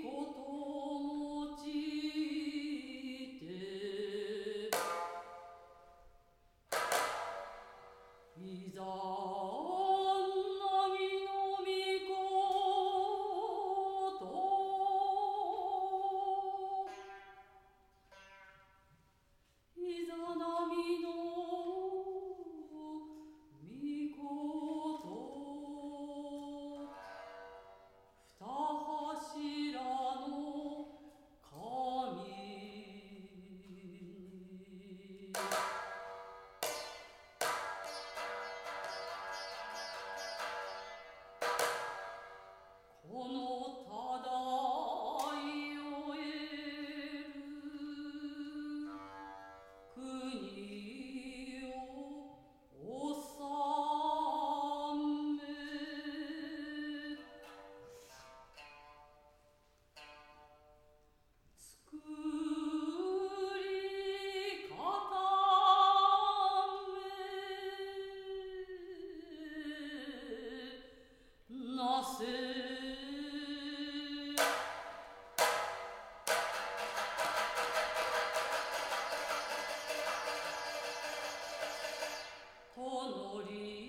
cultura. この音 Lordy.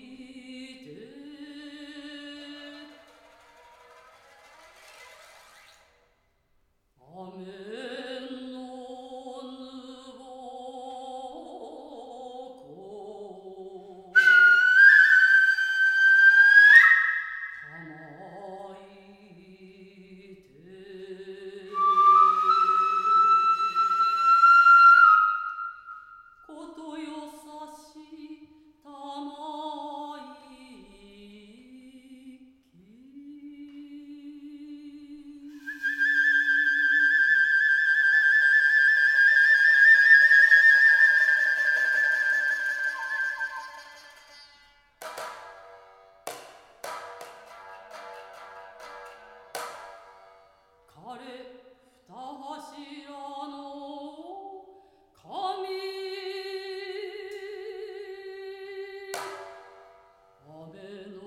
雨の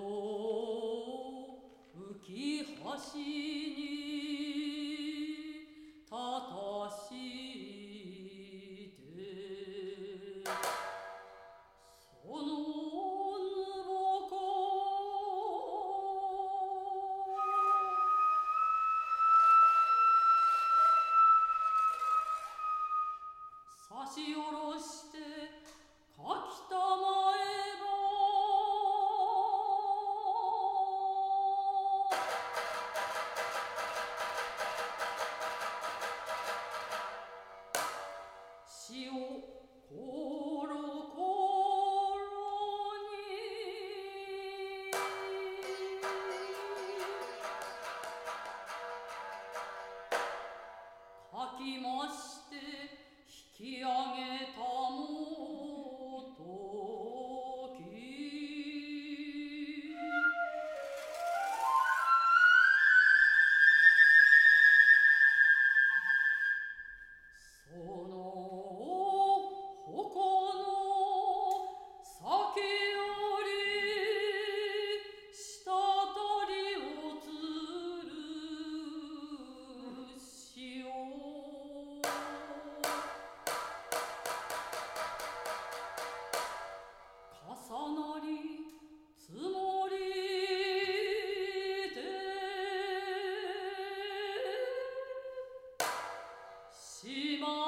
浮き橋し下ろして Qui 寂寞。